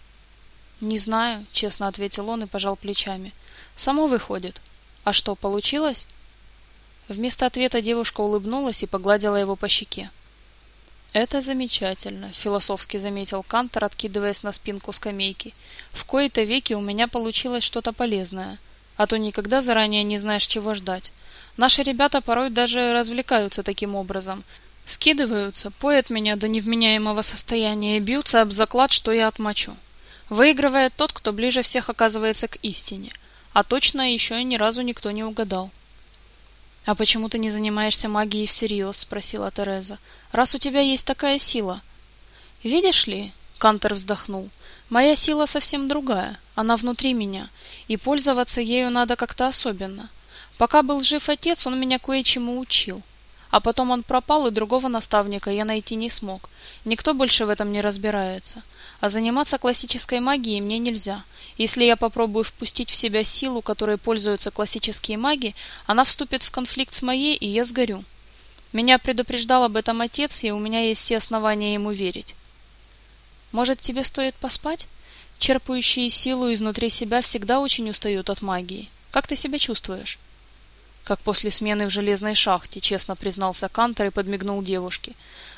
«Не знаю», — честно ответил он и пожал плечами. «Само выходит». А что, получилось? Вместо ответа девушка улыбнулась и погладила его по щеке. Это замечательно, философски заметил Кантор, откидываясь на спинку скамейки. В кои-то веки у меня получилось что-то полезное, а то никогда заранее не знаешь, чего ждать. Наши ребята порой даже развлекаются таким образом. Скидываются, поят меня до невменяемого состояния и бьются об заклад, что я отмочу. Выигрывает тот, кто ближе всех оказывается к истине – а точно еще ни разу никто не угадал. «А почему ты не занимаешься магией всерьез?» — спросила Тереза. «Раз у тебя есть такая сила». «Видишь ли?» — Кантер вздохнул. «Моя сила совсем другая. Она внутри меня, и пользоваться ею надо как-то особенно. Пока был жив отец, он меня кое-чему учил. А потом он пропал, и другого наставника я найти не смог. Никто больше в этом не разбирается. А заниматься классической магией мне нельзя. Если я попробую впустить в себя силу, которой пользуются классические маги, она вступит в конфликт с моей, и я сгорю. Меня предупреждал об этом отец, и у меня есть все основания ему верить. Может, тебе стоит поспать? Черпающие силу изнутри себя всегда очень устают от магии. Как ты себя чувствуешь? Как после смены в железной шахте, честно признался Кантор и подмигнул девушке.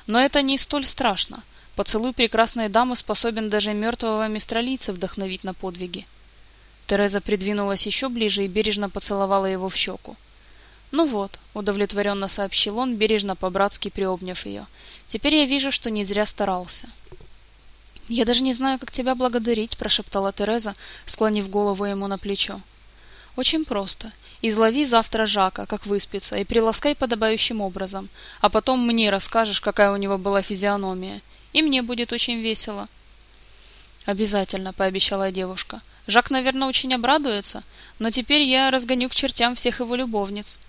Но это не столь страшно. Поцелуй прекрасной дамы способен даже мертвого мистралийца вдохновить на подвиги. Тереза придвинулась еще ближе и бережно поцеловала его в щеку. «Ну вот», — удовлетворенно сообщил он, бережно по-братски приобняв ее. «Теперь я вижу, что не зря старался». «Я даже не знаю, как тебя благодарить», — прошептала Тереза, склонив голову ему на плечо. «Очень просто. Излови завтра Жака, как выспится, и приласкай подобающим образом, а потом мне расскажешь, какая у него была физиономия. И мне будет очень весело. Обязательно, пообещала девушка. Жак, наверное, очень обрадуется, но теперь я разгоню к чертям всех его любовниц.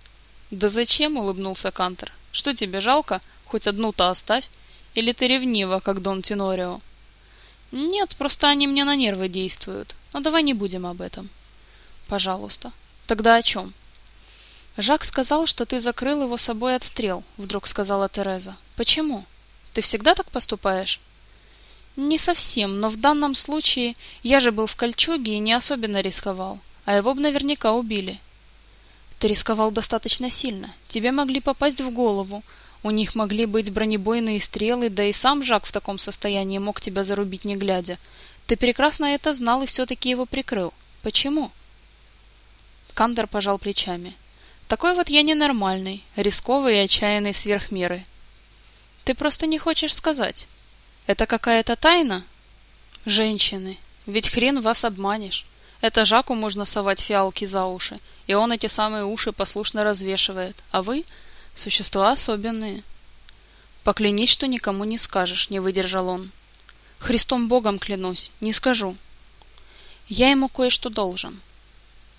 Да зачем, улыбнулся Кантер. Что тебе жалко? Хоть одну-то оставь. Или ты ревнива, как Дон Тенорио? Нет, просто они мне на нервы действуют. Но давай не будем об этом. Пожалуйста. Тогда о чем? Жак сказал, что ты закрыл его собой от стрел, вдруг сказала Тереза. Почему? Ты всегда так поступаешь? Не совсем, но в данном случае я же был в кольчуге и не особенно рисковал, а его бы наверняка убили. Ты рисковал достаточно сильно. Тебе могли попасть в голову. У них могли быть бронебойные стрелы, да и сам Жак в таком состоянии мог тебя зарубить не глядя. Ты прекрасно это знал и все-таки его прикрыл. Почему? Кандер пожал плечами. Такой вот я ненормальный, рисковый и отчаянный сверх меры. Ты просто не хочешь сказать. Это какая-то тайна? Женщины. Ведь хрен вас обманешь. Это Жаку можно совать фиалки за уши, и он эти самые уши послушно развешивает. А вы — существа особенные. Поклянись, что никому не скажешь, не выдержал он. Христом Богом клянусь, не скажу. Я ему кое-что должен.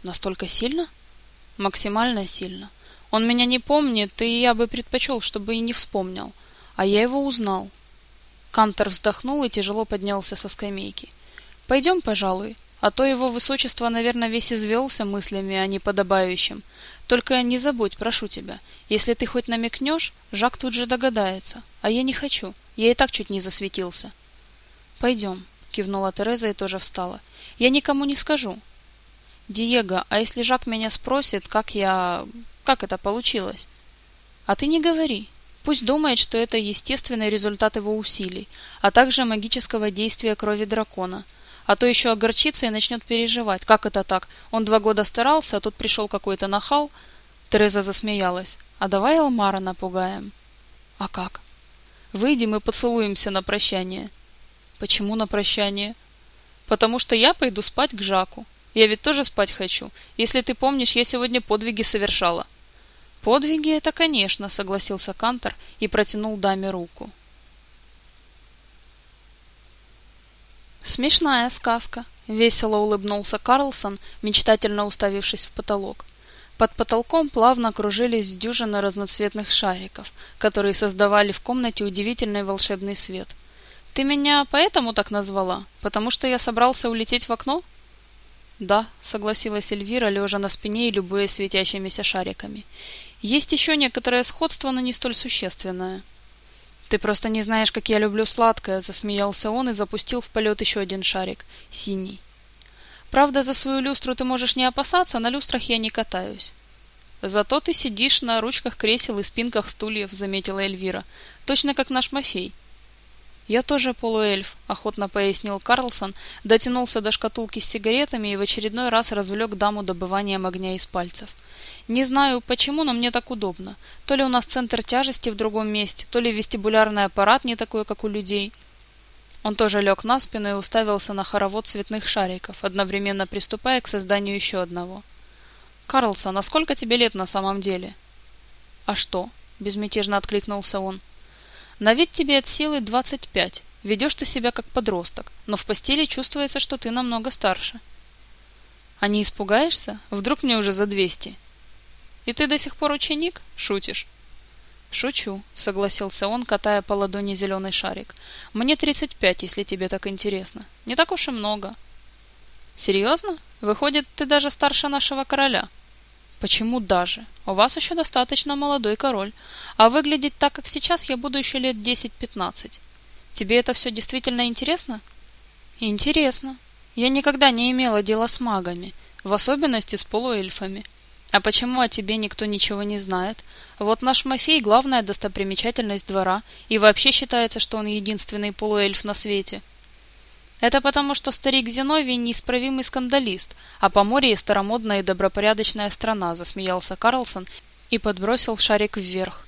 Настолько сильно? Максимально сильно. Он меня не помнит, и я бы предпочел, чтобы и не вспомнил. А я его узнал. Кантор вздохнул и тяжело поднялся со скамейки. «Пойдем, пожалуй. А то его высочество, наверное, весь извелся мыслями о неподобающем. Только не забудь, прошу тебя, если ты хоть намекнешь, Жак тут же догадается. А я не хочу, я и так чуть не засветился. Пойдем, кивнула Тереза и тоже встала. Я никому не скажу. Диего, а если Жак меня спросит, как я... как это получилось? А ты не говори. Пусть думает, что это естественный результат его усилий, а также магического действия крови дракона – а то еще огорчится и начнет переживать. Как это так? Он два года старался, а тут пришел какой-то нахал. Тереза засмеялась. А давай Алмара напугаем. А как? Выйдем и поцелуемся на прощание. Почему на прощание? Потому что я пойду спать к Жаку. Я ведь тоже спать хочу. Если ты помнишь, я сегодня подвиги совершала. Подвиги это, конечно, согласился Кантор и протянул даме руку. Смешная сказка, весело улыбнулся Карлсон, мечтательно уставившись в потолок. Под потолком плавно кружились дюжины разноцветных шариков, которые создавали в комнате удивительный волшебный свет. Ты меня поэтому так назвала? Потому что я собрался улететь в окно? Да, согласилась Эльвира, лежа на спине и любуясь светящимися шариками. Есть еще некоторое сходство, но не столь существенное. «Ты просто не знаешь, как я люблю сладкое», — засмеялся он и запустил в полет еще один шарик, синий. «Правда, за свою люстру ты можешь не опасаться, на люстрах я не катаюсь». «Зато ты сидишь на ручках кресел и спинках стульев», — заметила Эльвира. «Точно как наш Мафей». «Я тоже полуэльф», — охотно пояснил Карлсон, дотянулся до шкатулки с сигаретами и в очередной раз развлек даму добыванием огня из пальцев. «Не знаю почему, но мне так удобно. То ли у нас центр тяжести в другом месте, то ли вестибулярный аппарат не такой, как у людей». Он тоже лег на спину и уставился на хоровод цветных шариков, одновременно приступая к созданию еще одного. «Карлсон, а сколько тебе лет на самом деле?» «А что?» — безмятежно откликнулся он. На вид тебе от силы 25. Ведешь ты себя как подросток, но в постели чувствуется, что ты намного старше. А не испугаешься? Вдруг мне уже за 200? И ты до сих пор ученик? Шутишь? Шучу, согласился он, катая по ладони зеленый шарик. Мне 35, если тебе так интересно. Не так уж и много. Серьезно? Выходит, ты даже старше нашего короля. Почему даже? У вас еще достаточно молодой король, а выглядеть так, как сейчас, я буду еще лет 10-15. Тебе это все действительно интересно? Интересно. Я никогда не имела дела с магами, в особенности с полуэльфами. А почему о тебе никто ничего не знает? Вот наш Мафей – главная достопримечательность двора, и вообще считается, что он единственный полуэльф на свете – это потому, что старик Зиновий неисправимый скандалист, а Поморье старомодная и добропорядочная страна, засмеялся Карлсон и подбросил шарик вверх.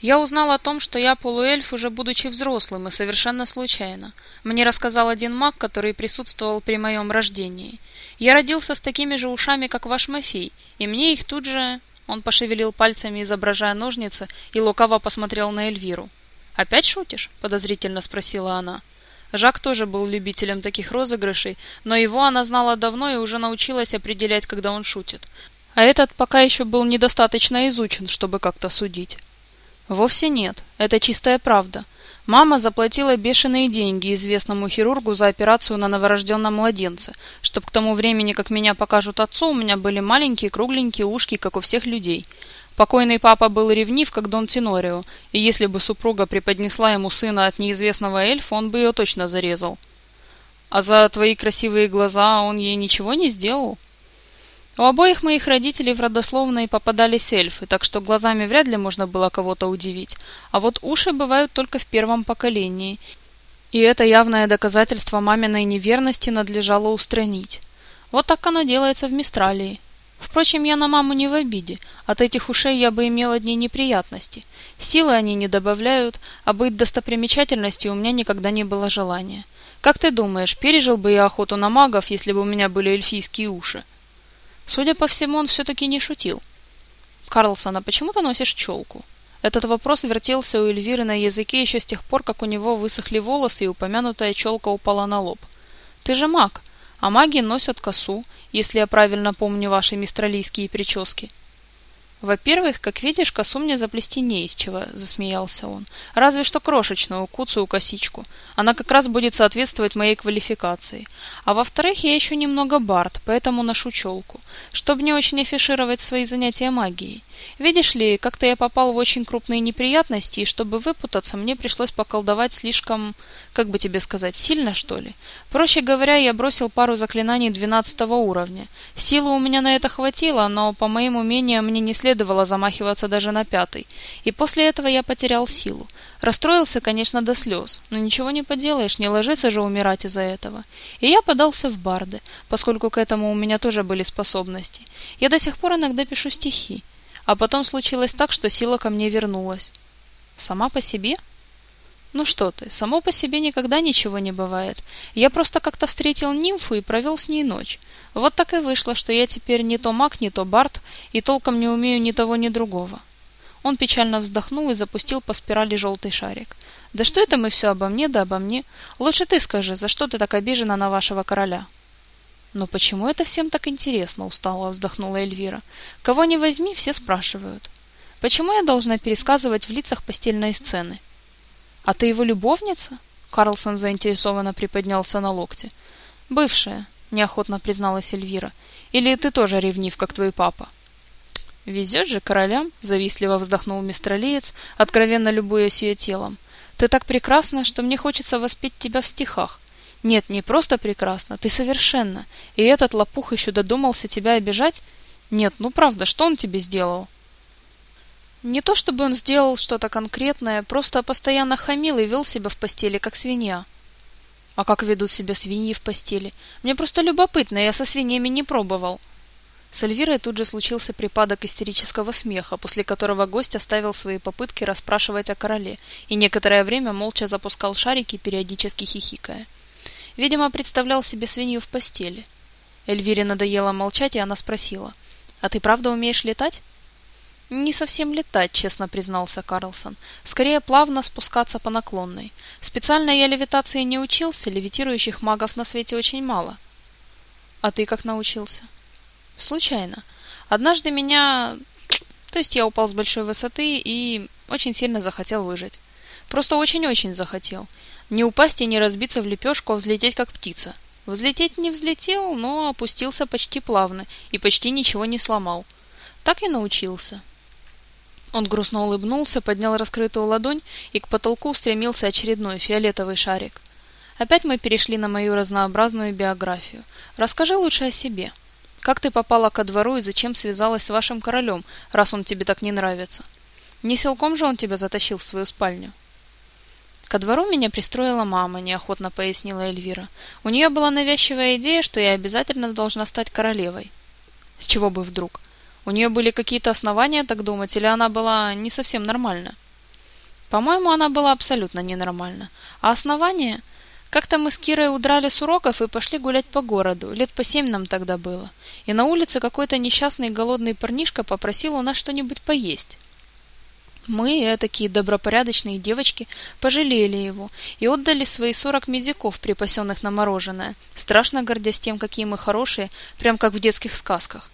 Я узнал о том, что я полуэльф, уже будучи взрослым, и совершенно случайно. Мне рассказал один маг, который присутствовал при моем рождении. Я родился с такими же ушами, как ваш Мафей, и мне их тут же... Он пошевелил пальцами, изображая ножницы, и лукаво посмотрел на Эльвиру. «Опять шутишь?» — подозрительно спросила она. Жак тоже был любителем таких розыгрышей, но его она знала давно и уже научилась определять, когда он шутит. А этот пока еще был недостаточно изучен, чтобы как-то судить. Вовсе нет, это чистая правда. Мама заплатила бешеные деньги известному хирургу за операцию на новорожденном младенце, чтобы к тому времени, как меня покажут отцу, у меня были маленькие кругленькие ушки, как у всех людей. Покойный папа был ревнив, как Дон Тинорио, и если бы супруга преподнесла ему сына от неизвестного эльфа, он бы ее точно зарезал. А за твои красивые глаза он ей ничего не сделал? У обоих моих родителей в родословной попадались эльфы, так что глазами вряд ли можно было кого-то удивить. А вот уши бывают только в первом поколении. И это явное доказательство маминой неверности надлежало устранить. Вот так оно делается в Мистралии. Впрочем, я на маму не в обиде. От этих ушей я бы имел одни неприятности. Силы они не добавляют, а быть достопримечательностью у меня никогда не было желания. Как ты думаешь, пережил бы я охоту на магов, если бы у меня были эльфийские уши? Судя по всему, он все-таки не шутил. «Карлсон, а почему ты носишь челку?» Этот вопрос вертелся у Эльвиры на языке еще с тех пор, как у него высохли волосы и упомянутая челка упала на лоб. «Ты же маг, а маги носят косу, если я правильно помню ваши мистралийские прически». «Во-первых, как видишь, косу мне заплести не из чего», — засмеялся он. «Разве что крошечную, куцую косичку. Она как раз будет соответствовать моей квалификации. А во-вторых, я еще немного бард, поэтому ношу челку, чтобы не очень афишировать свои занятия магией. Видишь ли, как-то я попал в очень крупные неприятности, и чтобы выпутаться, мне пришлось поколдовать слишком, как бы тебе сказать, сильно, что ли. Проще говоря, я бросил пару заклинаний двенадцатого уровня. Силы у меня на это хватило, но, по моим умениям, мне не следовало замахиваться даже на пятый. И после этого я потерял силу. Расстроился, конечно, до слез, но ничего не поделаешь, не ложится же умирать из-за этого. И я подался в барды, поскольку к этому у меня тоже были способности. Я до сих пор иногда пишу стихи. А потом случилось так, что сила ко мне вернулась. Сама по себе? Ну что ты, само по себе никогда ничего не бывает. Я просто как-то встретил нимфу и провел с ней ночь. Вот так и вышло, что я теперь не то маг, не то бард, и толком не умею ни того, ни другого. Он печально вздохнул и запустил по спирали желтый шарик. «Да что это мы все обо мне, да обо мне? Лучше ты скажи, за что ты так обижена на вашего короля?» «Но почему это всем так интересно?» – устало вздохнула Эльвира. «Кого не возьми, все спрашивают. Почему я должна пересказывать в лицах постельные сцены?» «А ты его любовница?» Карлсон заинтересованно приподнялся на локте. «Бывшая», – неохотно призналась Эльвира. «Или ты тоже ревнив, как твой папа?» «Везет же королям», – завистливо вздохнул мистер Лиец, откровенно любуясь ее телом. «Ты так прекрасна, что мне хочется воспеть тебя в стихах. Нет, не просто прекрасно, ты совершенно. И этот лопух еще додумался тебя обижать? Нет, ну правда, что он тебе сделал? Не то чтобы он сделал что-то конкретное, просто постоянно хамил и вел себя в постели, как свинья. А как ведут себя свиньи в постели? Мне просто любопытно, я со свиньями не пробовал. С Эльвирой тут же случился припадок истерического смеха, после которого гость оставил свои попытки расспрашивать о короле и некоторое время молча запускал шарики, периодически хихикая. Видимо, представлял себе свинью в постели. Эльвире надоело молчать, и она спросила. «А ты правда умеешь летать?» «Не совсем летать», — честно признался Карлсон. «Скорее плавно спускаться по наклонной. Специально я левитации не учился, левитирующих магов на свете очень мало». «А ты как научился?» «Случайно. Однажды меня... То есть я упал с большой высоты и очень сильно захотел выжить. Просто очень-очень захотел. Не упасть и не разбиться в лепешку, а взлететь как птица. Взлететь не взлетел, но опустился почти плавно и почти ничего не сломал. Так и научился. Он грустно улыбнулся, поднял раскрытую ладонь, и к потолку устремился очередной фиолетовый шарик. Опять мы перешли на мою разнообразную биографию. Расскажи лучше о себе. Как ты попала ко двору и зачем связалась с вашим королем, раз он тебе так не нравится? Не силком же он тебя затащил в свою спальню? Ко двору меня пристроила мама, неохотно пояснила Эльвира. У нее была навязчивая идея, что я обязательно должна стать королевой. С чего бы вдруг? У нее были какие-то основания так думать, или она была не совсем нормальна? По-моему, она была абсолютно ненормальна. А основания? Как-то мы с Кирой удрали с уроков и пошли гулять по городу. Лет по семь нам тогда было. И на улице какой-то несчастный голодный парнишка попросил у нас что-нибудь поесть. Мы, такие добропорядочные девочки, пожалели его и отдали свои сорок медиков, припасенных на мороженое, страшно гордясь тем, какие мы хорошие, прям как в детских сказках.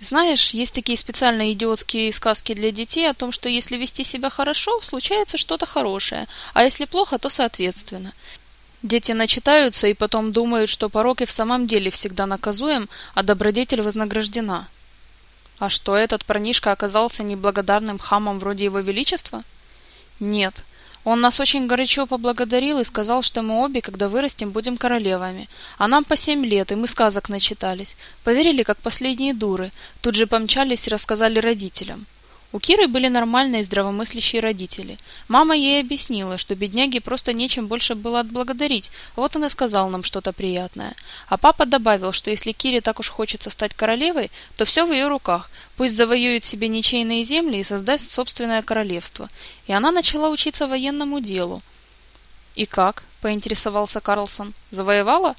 Знаешь, есть такие специальные идиотские сказки для детей о том, что если вести себя хорошо, случается что-то хорошее, а если плохо, то соответственно. Дети начитаются и потом думают, что порок и в самом деле всегда наказуем, а добродетель вознаграждена. А что, этот парнишка оказался неблагодарным хамом вроде его величества? Нет. Он нас очень горячо поблагодарил и сказал, что мы обе, когда вырастем, будем королевами. А нам по семь лет, и мы сказок начитались. Поверили, как последние дуры. Тут же помчались и рассказали родителям. У Киры были нормальные здравомыслящие родители. Мама ей объяснила, что бедняге просто нечем больше было отблагодарить, вот он и сказал нам что-то приятное. А папа добавил, что если Кире так уж хочется стать королевой, то все в ее руках, пусть завоюет себе ничейные земли и создаст собственное королевство. И она начала учиться военному делу. «И как?» – поинтересовался Карлсон. «Завоевала?»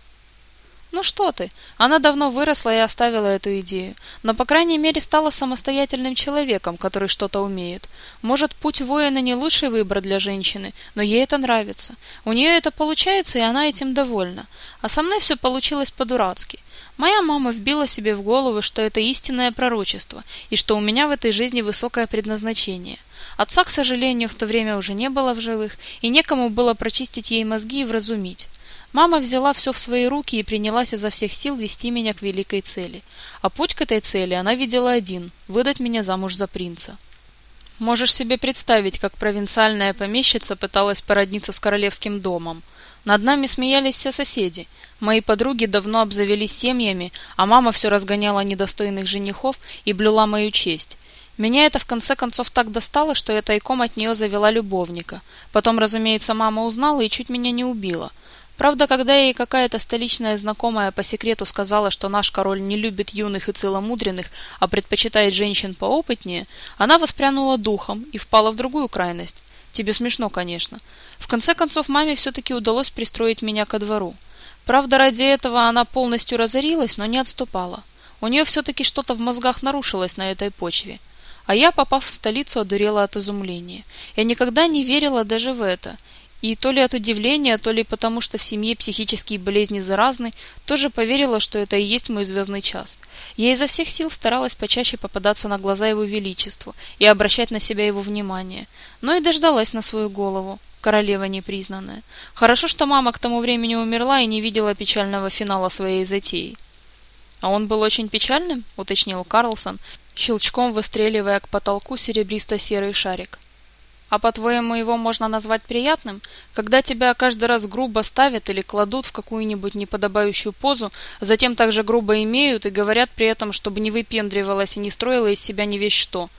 Ну что ты, она давно выросла и оставила эту идею, но по крайней мере стала самостоятельным человеком, который что-то умеет. Может, путь воина не лучший выбор для женщины, но ей это нравится. У нее это получается, и она этим довольна. А со мной все получилось по-дурацки. Моя мама вбила себе в голову, что это истинное пророчество, и что у меня в этой жизни высокое предназначение. Отца, к сожалению, в то время уже не было в живых, и некому было прочистить ей мозги и вразумить. Мама взяла все в свои руки и принялась изо всех сил вести меня к великой цели. А путь к этой цели она видела один – выдать меня замуж за принца. Можешь себе представить, как провинциальная помещица пыталась породниться с королевским домом. Над нами смеялись все соседи. Мои подруги давно обзавелись семьями, а мама все разгоняла недостойных женихов и блюла мою честь. Меня это в конце концов так достало, что я тайком от нее завела любовника. Потом, разумеется, мама узнала и чуть меня не убила. Правда, когда ей какая-то столичная знакомая по секрету сказала, что наш король не любит юных и целомудренных, а предпочитает женщин поопытнее, она воспрянула духом и впала в другую крайность. Тебе смешно, конечно. В конце концов, маме все-таки удалось пристроить меня ко двору. Правда, ради этого она полностью разорилась, но не отступала. У нее все-таки что-то в мозгах нарушилось на этой почве. А я, попав в столицу, одурела от изумления. Я никогда не верила даже в это – и то ли от удивления, то ли потому, что в семье психические болезни заразны, тоже поверила, что это и есть мой звездный час. Я изо всех сил старалась почаще попадаться на глаза его величеству и обращать на себя его внимание. Но и дождалась на свою голову, королева непризнанная. Хорошо, что мама к тому времени умерла и не видела печального финала своей затеи. «А он был очень печальным?» — уточнил Карлсон, щелчком выстреливая к потолку серебристо-серый шарик. А по-твоему, его можно назвать приятным? Когда тебя каждый раз грубо ставят или кладут в какую-нибудь неподобающую позу, затем также грубо имеют и говорят при этом, чтобы не выпендривалась и не строила из себя не весь что.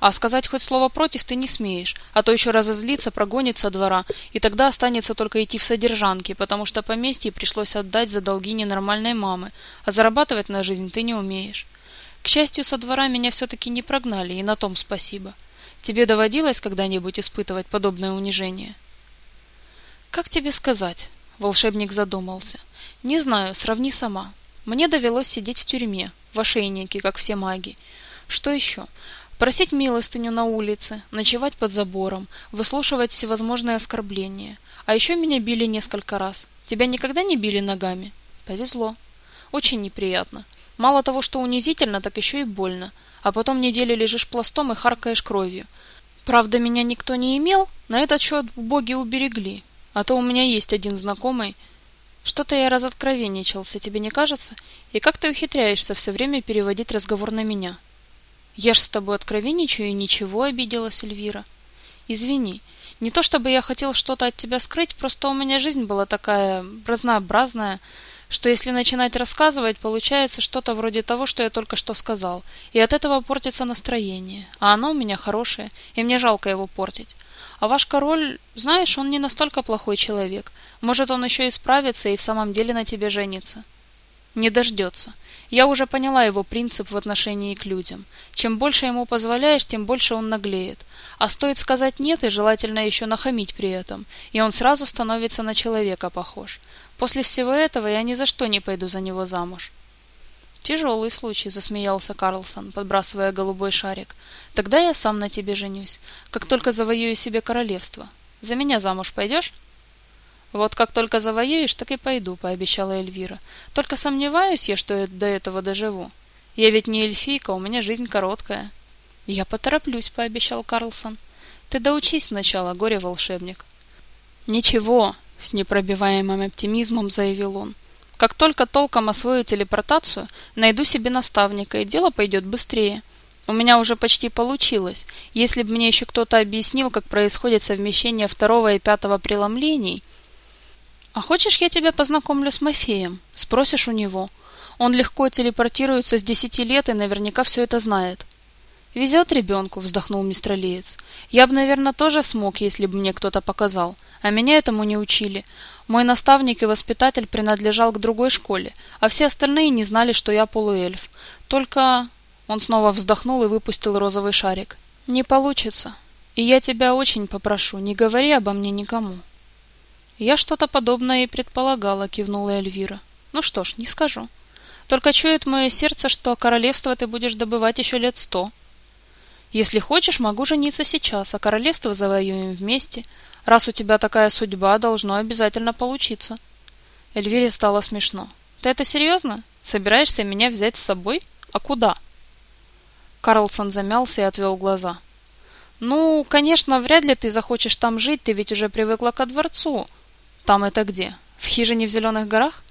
А сказать хоть слово против ты не смеешь, а то еще разозлиться, прогонит со двора, и тогда останется только идти в содержанки, потому что поместье пришлось отдать за долги ненормальной мамы, а зарабатывать на жизнь ты не умеешь. К счастью, со двора меня все-таки не прогнали, и на том спасибо. Тебе доводилось когда-нибудь испытывать подобное унижение? Как тебе сказать? Волшебник задумался. Не знаю, сравни сама. Мне довелось сидеть в тюрьме, в ошейнике, как все маги. Что еще? Просить милостыню на улице, ночевать под забором, выслушивать всевозможные оскорбления. А еще меня били несколько раз. Тебя никогда не били ногами? Повезло. Очень неприятно. Мало того, что унизительно, так еще и больно а потом неделю лежишь пластом и харкаешь кровью. Правда, меня никто не имел, на этот счет боги уберегли. А то у меня есть один знакомый. Что-то я разоткровенничался, тебе не кажется? И как ты ухитряешься все время переводить разговор на меня? Я ж с тобой откровенничаю и ничего, обиделась Эльвира. Извини, не то чтобы я хотел что-то от тебя скрыть, просто у меня жизнь была такая разнообразная, что если начинать рассказывать, получается что-то вроде того, что я только что сказал, и от этого портится настроение, а оно у меня хорошее, и мне жалко его портить. А ваш король, знаешь, он не настолько плохой человек. Может, он еще исправится и в самом деле на тебе женится. Не дождется. Я уже поняла его принцип в отношении к людям. Чем больше ему позволяешь, тем больше он наглеет. А стоит сказать «нет» и желательно еще нахамить при этом, и он сразу становится на человека похож. После всего этого я ни за что не пойду за него замуж. Тяжелый случай, засмеялся Карлсон, подбрасывая голубой шарик. Тогда я сам на тебе женюсь, как только завоюю себе королевство. За меня замуж пойдешь? Вот как только завоюешь, так и пойду, пообещала Эльвира. Только сомневаюсь я, что до этого доживу. Я ведь не эльфийка, у меня жизнь короткая. Я потороплюсь, пообещал Карлсон. Ты доучись сначала, горе-волшебник. Ничего, с непробиваемым оптимизмом заявил он. Как только толком освою телепортацию, найду себе наставника, и дело пойдет быстрее. У меня уже почти получилось. Если бы мне еще кто-то объяснил, как происходит совмещение второго и пятого преломлений... А хочешь, я тебя познакомлю с Мафеем? Спросишь у него. Он легко телепортируется с десяти лет и наверняка все это знает. «Везет ребенку», — вздохнул мистер Лиец. «Я бы, наверное, тоже смог, если бы мне кто-то показал. А меня этому не учили. Мой наставник и воспитатель принадлежал к другой школе, а все остальные не знали, что я полуэльф. Только...» Он снова вздохнул и выпустил розовый шарик. «Не получится. И я тебя очень попрошу, не говори обо мне никому». «Я что-то подобное и предполагала», — кивнула Эльвира. «Ну что ж, не скажу. Только чует мое сердце, что королевство ты будешь добывать еще лет сто». Если хочешь, могу жениться сейчас, а королевство завоюем вместе. Раз у тебя такая судьба, должно обязательно получиться. Эльвире стало смешно. Ты это серьезно? Собираешься меня взять с собой? А куда? Карлсон замялся и отвел глаза. Ну, конечно, вряд ли ты захочешь там жить, ты ведь уже привыкла ко дворцу. Там это где? В хижине в Зеленых горах?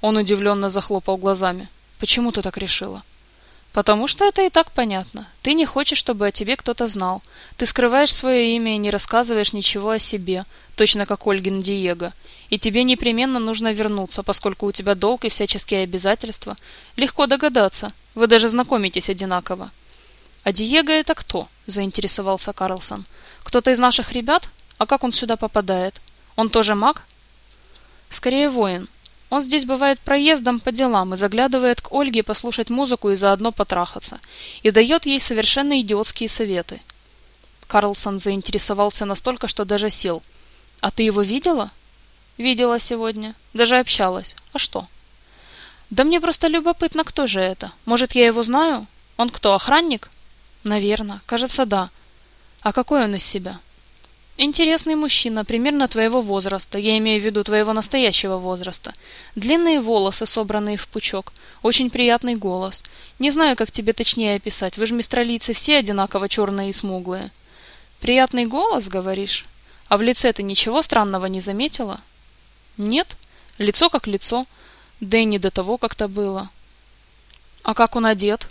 Он удивленно захлопал глазами. Почему ты так решила? Потому что это и так понятно. Ты не хочешь, чтобы о тебе кто-то знал. Ты скрываешь свое имя и не рассказываешь ничего о себе, точно как Ольгин Диего. И тебе непременно нужно вернуться, поскольку у тебя долг и всяческие обязательства. Легко догадаться. Вы даже знакомитесь одинаково. А Диего это кто? заинтересовался Карлсон. Кто-то из наших ребят? А как он сюда попадает? Он тоже маг? Скорее воин. Он здесь бывает проездом по делам и заглядывает к Ольге послушать музыку и заодно потрахаться. И дает ей совершенно идиотские советы. Карлсон заинтересовался настолько, что даже сел. «А ты его видела?» «Видела сегодня. Даже общалась. А что?» «Да мне просто любопытно, кто же это. Может, я его знаю? Он кто, охранник?» «Наверно. Кажется, да. А какой он из себя?» Интересный мужчина, примерно твоего возраста, я имею в виду твоего настоящего возраста. Длинные волосы, собранные в пучок, очень приятный голос. Не знаю, как тебе точнее описать, вы же мистралийцы все одинаково черные и смуглые. Приятный голос, говоришь? А в лице ты ничего странного не заметила? Нет, лицо как лицо, да и не до того как-то было. А как он одет?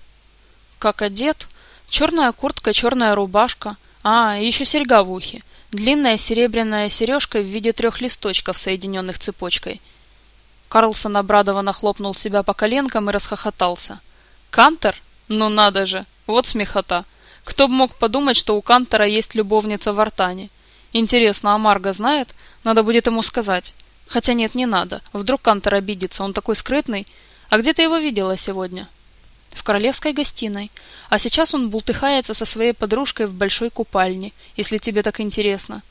Как одет? Черная куртка, черная рубашка, а, еще серьга в ухе. Длинная серебряная сережка в виде трех листочков, соединенных цепочкой. Карлсон обрадованно хлопнул себя по коленкам и расхохотался. «Кантер? Ну надо же! Вот смехота! Кто бы мог подумать, что у Кантера есть любовница в Артане? Интересно, а Марга знает? Надо будет ему сказать. Хотя нет, не надо. Вдруг Кантер обидится, он такой скрытный. А где ты его видела сегодня?» В королевской гостиной, а сейчас он бултыхается со своей подружкой в большой купальне, если тебе так интересно.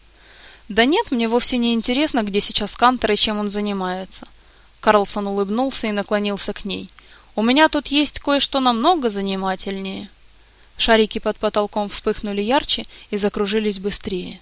Да нет, мне вовсе не интересно, где сейчас Кантер и чем он занимается. Карлсон улыбнулся и наклонился к ней. У меня тут есть кое-что намного занимательнее. Шарики под потолком вспыхнули ярче и закружились быстрее.